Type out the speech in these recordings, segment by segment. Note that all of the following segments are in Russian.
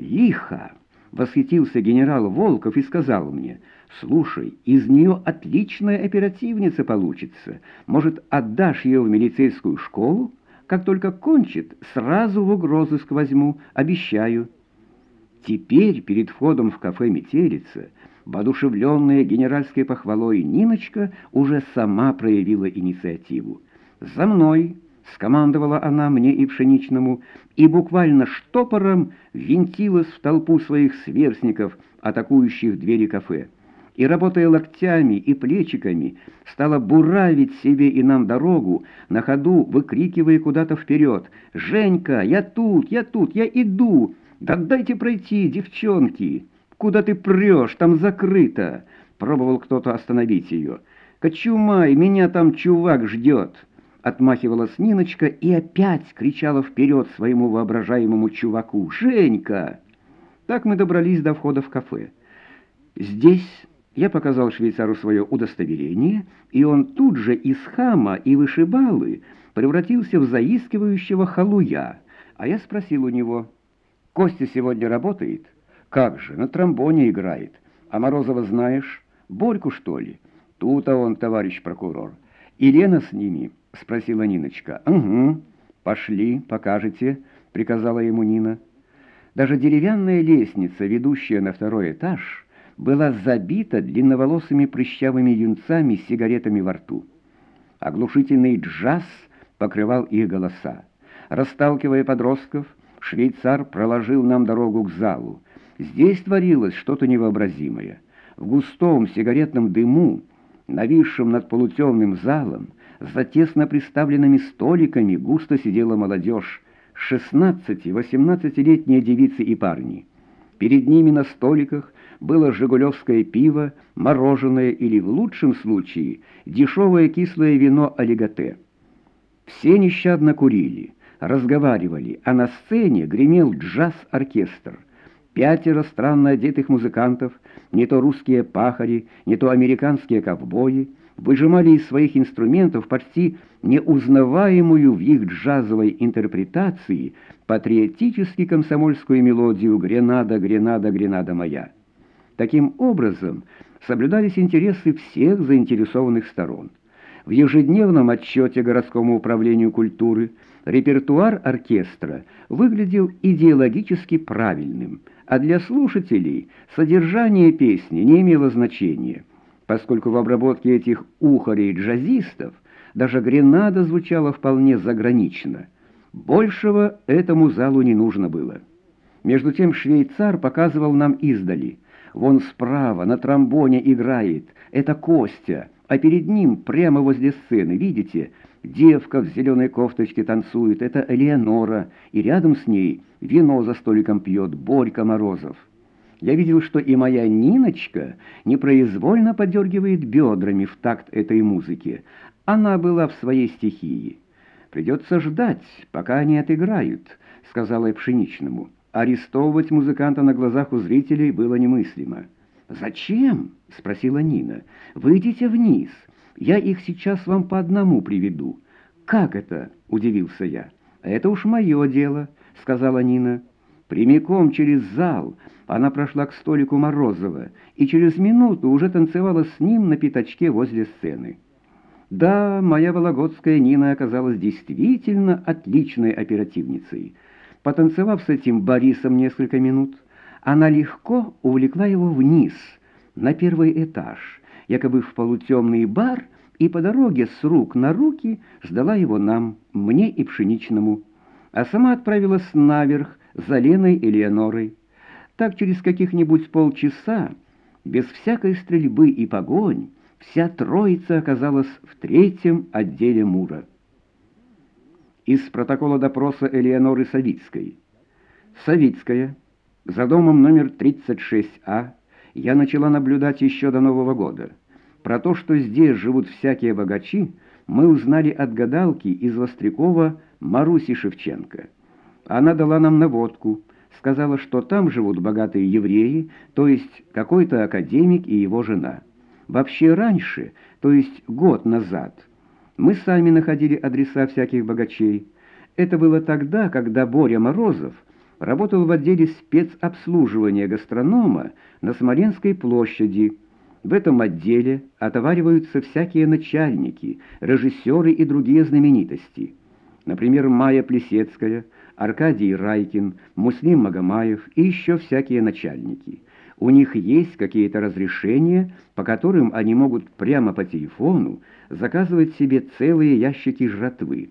«Лихо!» — восхитился генерал Волков и сказал мне, «Слушай, из нее отличная оперативница получится. Может, отдашь ее в милицейскую школу? Как только кончит, сразу в угрозыск возьму, обещаю». Теперь перед входом в кафе «Метелица» воодушевленная генеральской похвалой Ниночка уже сама проявила инициативу. «За мной!» — скомандовала она мне и Пшеничному, и буквально штопором винтилась в толпу своих сверстников, атакующих двери кафе. И, работая локтями и плечиками, стала буравить себе и нам дорогу, на ходу выкрикивая куда-то вперед «Женька, я тут, я тут, я иду! Да дайте пройти, девчонки! Куда ты прешь? Там закрыто!» Пробовал кто-то остановить ее. «Кочумай, меня там чувак ждет!» Отмахивалась Ниночка и опять кричала вперед своему воображаемому чуваку «Женька!». Так мы добрались до входа в кафе. Здесь я показал швейцару свое удостоверение, и он тут же из хама и вышибалы превратился в заискивающего халуя, а я спросил у него, «Костя сегодня работает?» «Как же, на тромбоне играет. А Морозова знаешь? Борьку, что ли?» «Тут-то он, товарищ прокурор. И Лена с ними». — спросила Ниночка. «Угу. Пошли, покажете», — приказала ему Нина. Даже деревянная лестница, ведущая на второй этаж, была забита длинноволосыми прыщавыми юнцами с сигаретами во рту. Оглушительный джаз покрывал их голоса. Расталкивая подростков, швейцар проложил нам дорогу к залу. Здесь творилось что-то невообразимое. В густом сигаретном дыму, нависшем над полутемным залом, за тесно приставленными столиками густо сидела молодежь, 16-18-летние девицы и парни. Перед ними на столиках было жигулевское пиво, мороженое или, в лучшем случае, дешевое кислое вино олиготе. Все нещадно курили, разговаривали, а на сцене гремел джаз-оркестр. Пятеро странно одетых музыкантов, не то русские пахари, не то американские ковбои, выжимали из своих инструментов почти неузнаваемую в их джазовой интерпретации патриотически-комсомольскую мелодию «Гренада, Гренада, Гренада моя». Таким образом, соблюдались интересы всех заинтересованных сторон. В ежедневном отчете городскому управлению культуры репертуар оркестра выглядел идеологически правильным, а для слушателей содержание песни не имело значения – поскольку в обработке этих ухарей-джазистов даже гренада звучала вполне загранично. Большего этому залу не нужно было. Между тем швейцар показывал нам издали. Вон справа на тромбоне играет. Это Костя, а перед ним, прямо возле сцены, видите, девка в зеленой кофточке танцует. Это Элеонора, и рядом с ней вино за столиком пьет Борька Морозов. Я видел, что и моя Ниночка непроизвольно подергивает бедрами в такт этой музыки. Она была в своей стихии. «Придется ждать, пока они отыграют», — сказала я Пшеничному. Арестовывать музыканта на глазах у зрителей было немыслимо. «Зачем?» — спросила Нина. «Выйдите вниз. Я их сейчас вам по одному приведу». «Как это?» — удивился я. «Это уж мое дело», — сказала Нина. Прямиком через зал она прошла к столику Морозова и через минуту уже танцевала с ним на пятачке возле сцены. Да, моя вологодская Нина оказалась действительно отличной оперативницей. Потанцевав с этим Борисом несколько минут, она легко увлекла его вниз, на первый этаж, якобы в полутемный бар, и по дороге с рук на руки сдала его нам, мне и Пшеничному, а сама отправилась наверх, за Леной и Леонорой. Так через каких-нибудь полчаса, без всякой стрельбы и погонь, вся троица оказалась в третьем отделе Мура. Из протокола допроса Элеоноры Савицкой. Савицкая. За домом номер 36А я начала наблюдать еще до Нового года. Про то, что здесь живут всякие богачи, мы узнали от гадалки из Вострякова Маруси Шевченко. Она дала нам наводку, сказала, что там живут богатые евреи, то есть какой-то академик и его жена. Вообще раньше, то есть год назад, мы сами находили адреса всяких богачей. Это было тогда, когда Боря Морозов работал в отделе спецобслуживания гастронома на Смоленской площади. В этом отделе отовариваются всякие начальники, режиссеры и другие знаменитости. Например, Майя Плесецкая, Аркадий Райкин, Муслим Магомаев и еще всякие начальники. У них есть какие-то разрешения, по которым они могут прямо по телефону заказывать себе целые ящики жратвы.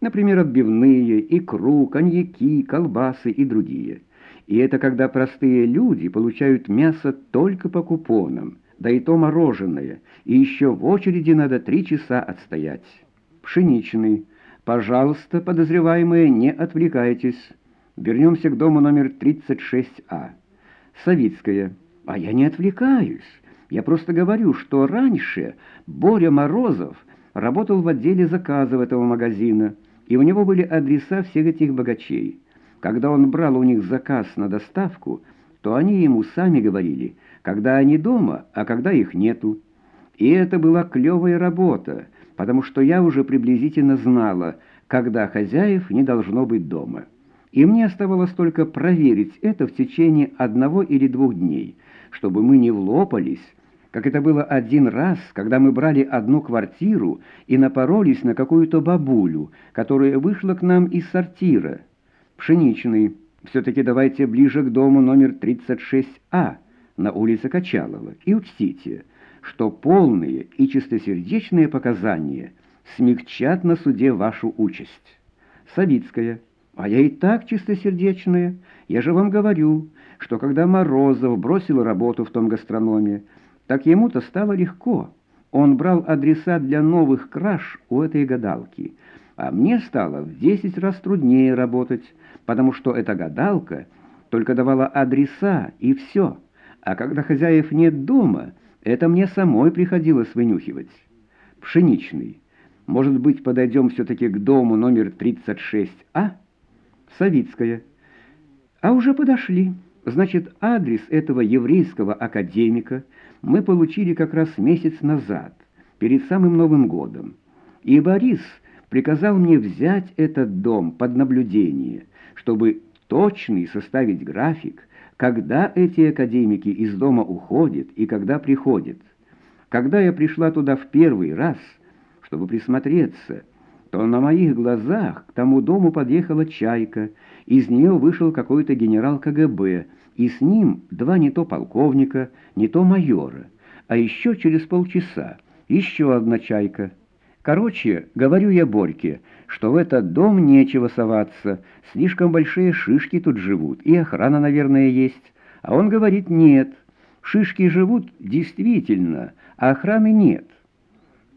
Например, отбивные, икру, коньяки, колбасы и другие. И это когда простые люди получают мясо только по купонам, да и то мороженое, и еще в очереди надо три часа отстоять. Пшеничный. Пожалуйста, подозреваемые, не отвлекайтесь. Вернемся к дому номер 36А. Савицкая. А я не отвлекаюсь. Я просто говорю, что раньше Боря Морозов работал в отделе заказов этого магазина, и у него были адреса всех этих богачей. Когда он брал у них заказ на доставку, то они ему сами говорили, когда они дома, а когда их нету. И это была клевая работа, потому что я уже приблизительно знала, когда хозяев не должно быть дома. И мне оставалось только проверить это в течение одного или двух дней, чтобы мы не влопались, как это было один раз, когда мы брали одну квартиру и напоролись на какую-то бабулю, которая вышла к нам из сортира. Пшеничный. Все-таки давайте ближе к дому номер 36А на улице Качалова. И учтите, что полные и чистосердечные показания смягчат на суде вашу участь. Савицкая. А я и так чистосердечная. Я же вам говорю, что когда Морозов бросил работу в том гастрономе, так ему-то стало легко. Он брал адреса для новых краж у этой гадалки. А мне стало в десять раз труднее работать, потому что эта гадалка только давала адреса и все. А когда хозяев нет дома, это мне самой приходилось вынюхивать. Пшеничный. Может быть, подойдем все-таки к дому номер 36А? Савицкая. А уже подошли. Значит, адрес этого еврейского академика мы получили как раз месяц назад, перед самым Новым годом. И Борис приказал мне взять этот дом под наблюдение, чтобы точный составить график, когда эти академики из дома уходят и когда приходят. Когда я пришла туда в первый раз, чтобы присмотреться, то на моих глазах к тому дому подъехала чайка, из нее вышел какой-то генерал КГБ, и с ним два не то полковника, не то майора, а еще через полчаса еще одна чайка. Короче, говорю я Борьке, что в этот дом нечего соваться, слишком большие шишки тут живут, и охрана, наверное, есть. А он говорит, нет, шишки живут действительно, а охраны нет.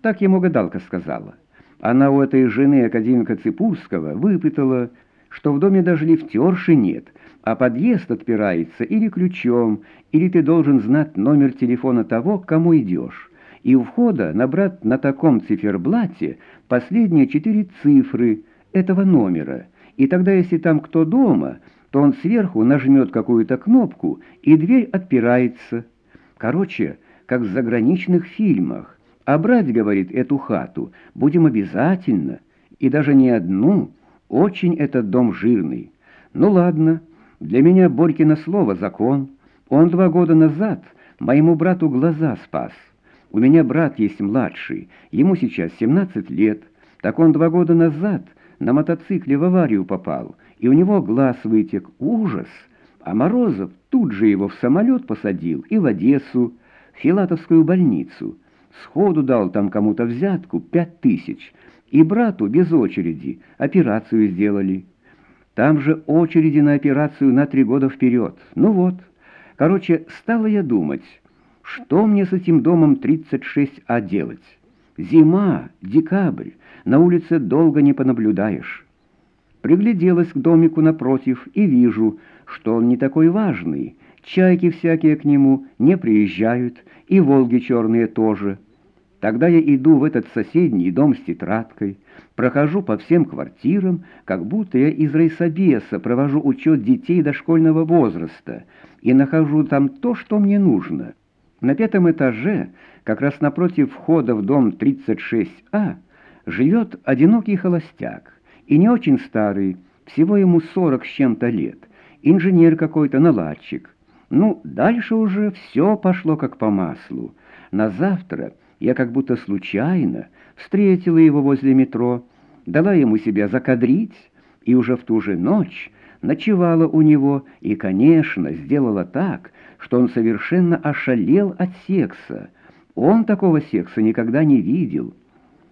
Так ему гадалка сказала. Она у этой жены академика Ципурского выпытала, что в доме даже лифтерши нет, а подъезд отпирается или ключом, или ты должен знать номер телефона того, к кому идешь. И у входа набрать на таком циферблате последние четыре цифры этого номера. И тогда, если там кто дома, то он сверху нажмет какую-то кнопку, и дверь отпирается. Короче, как в заграничных фильмах. А брать, говорит, эту хату будем обязательно, и даже не одну, очень этот дом жирный. Ну ладно, для меня Борькино слово закон. Он два года назад моему брату глаза спас. У меня брат есть младший, ему сейчас 17 лет. Так он два года назад на мотоцикле в аварию попал, и у него глаз вытек. Ужас! А Морозов тут же его в самолет посадил и в Одессу, в Филатовскую больницу. Сходу дал там кому-то взятку пять тысяч, и брату без очереди операцию сделали. Там же очереди на операцию на три года вперед. Ну вот. Короче, стала я думать, что мне с этим домом 36А делать? Зима, декабрь, на улице долго не понаблюдаешь. Пригляделась к домику напротив и вижу, что он не такой важный. Чайки всякие к нему не приезжают, и «Волги» черные тоже. Тогда я иду в этот соседний дом с тетрадкой, прохожу по всем квартирам, как будто я из райсобеса провожу учет детей дошкольного возраста и нахожу там то, что мне нужно. На пятом этаже, как раз напротив входа в дом 36А, живет одинокий холостяк, и не очень старый, всего ему сорок с чем-то лет, инженер какой-то, наладчик. Ну, дальше уже все пошло как по маслу. На завтра я как будто случайно встретила его возле метро, дала ему себя закадрить, и уже в ту же ночь ночевала у него и, конечно, сделала так, что он совершенно ошалел от секса. Он такого секса никогда не видел.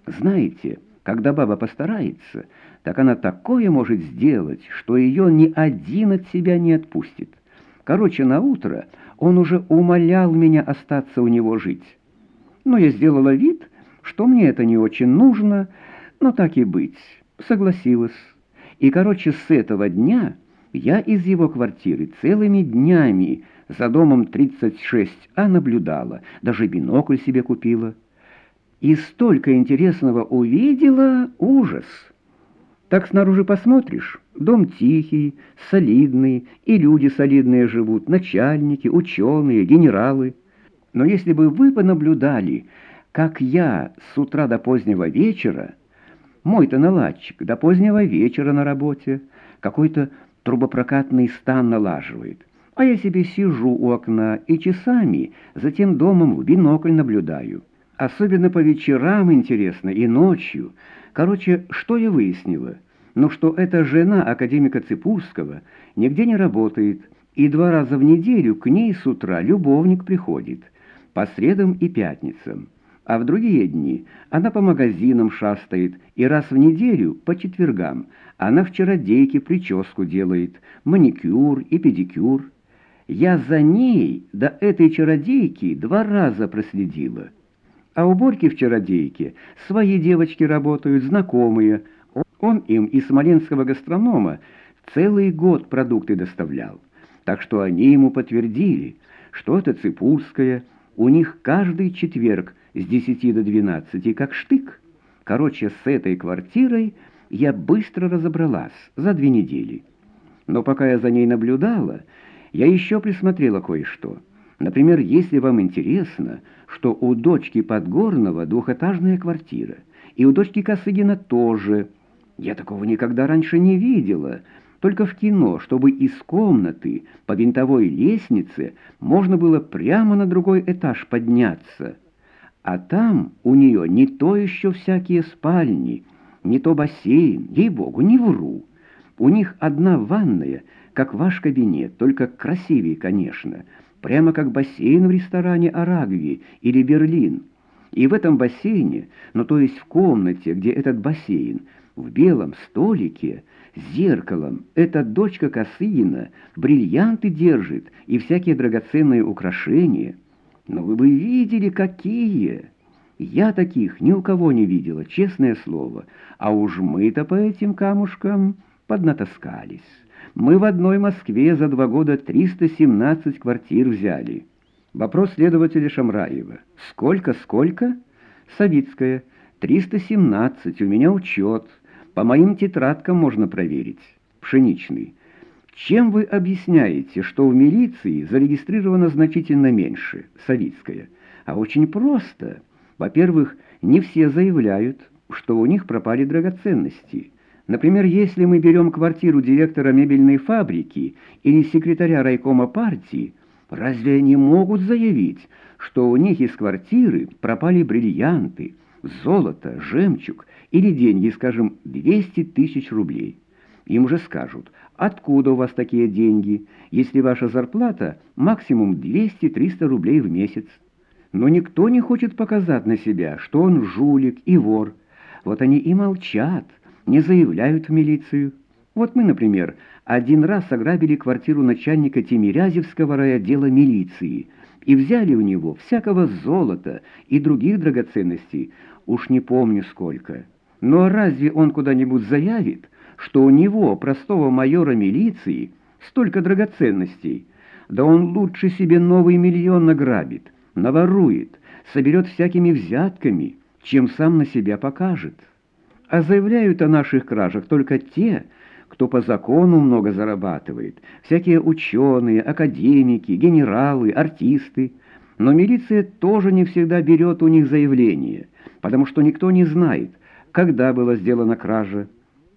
Знаете, когда баба постарается, так она такое может сделать, что ее ни один от себя не отпустит. Короче, на утро он уже умолял меня остаться у него жить. Но я сделала вид, что мне это не очень нужно, но так и быть, согласилась. И, короче, с этого дня я из его квартиры целыми днями за домом 36А наблюдала, даже бинокль себе купила. И столько интересного увидела, ужас. Так снаружи посмотришь, дом тихий, солидный, и люди солидные живут, начальники, ученые, генералы. Но если бы вы понаблюдали, как я с утра до позднего вечера, мой-то наладчик до позднего вечера на работе, какой-то трубопрокатный стан налаживает, а я себе сижу у окна и часами за тем домом в бинокль наблюдаю. Особенно по вечерам интересно и ночью. Короче, что я выяснила? Ну, что эта жена академика Ципурского нигде не работает, и два раза в неделю к ней с утра любовник приходит, по средам и пятницам. А в другие дни она по магазинам шастает, и раз в неделю, по четвергам, она в чародейке прическу делает, маникюр и педикюр. Я за ней до этой чародейки два раза проследила. А уборки в чародейке свои девочки работают, знакомые. Он им из смоленского гастронома целый год продукты доставлял. Так что они ему подтвердили, что это Ципульская, у них каждый четверг с 10 до 12, как штык. Короче, с этой квартирой я быстро разобралась за две недели. Но пока я за ней наблюдала, я еще присмотрела кое-что. Например, если вам интересно, что у дочки Подгорного двухэтажная квартира, и у дочки Косыгина тоже. Я такого никогда раньше не видела, только в кино, чтобы из комнаты по винтовой лестнице можно было прямо на другой этаж подняться. А там у нее не то еще всякие спальни, не то бассейн, ей-богу, не вру. У них одна ванная, как ваш кабинет, только красивее, конечно, прямо как бассейн в ресторане «Арагви» или «Берлин». И в этом бассейне, ну то есть в комнате, где этот бассейн, в белом столике, с зеркалом, эта дочка Косыгина бриллианты держит и всякие драгоценные украшения. Но вы бы видели, какие! Я таких ни у кого не видела, честное слово, а уж мы-то по этим камушкам поднатаскались». Мы в одной Москве за два года 317 квартир взяли. Вопрос следователя Шамраева. Сколько, сколько? Савицкая. 317, у меня учет. По моим тетрадкам можно проверить. Пшеничный. Чем вы объясняете, что в милиции зарегистрировано значительно меньше? Савицкая. А очень просто. Во-первых, не все заявляют, что у них пропали драгоценности. Например, если мы берем квартиру директора мебельной фабрики или секретаря райкома партии, разве они могут заявить, что у них из квартиры пропали бриллианты, золото, жемчуг или деньги, скажем, 200 тысяч рублей? Им же скажут, откуда у вас такие деньги, если ваша зарплата максимум 200-300 рублей в месяц? Но никто не хочет показать на себя, что он жулик и вор. Вот они и молчат, не заявляют в милицию. Вот мы, например, один раз ограбили квартиру начальника Тимирязевского райотдела милиции и взяли у него всякого золота и других драгоценностей, уж не помню сколько. Но разве он куда-нибудь заявит, что у него, простого майора милиции, столько драгоценностей? Да он лучше себе новый миллион награбит, наворует, соберет всякими взятками, чем сам на себя покажет» а заявляют о наших кражах только те, кто по закону много зарабатывает, всякие ученые, академики, генералы, артисты. Но милиция тоже не всегда берет у них заявление, потому что никто не знает, когда была сделана кража,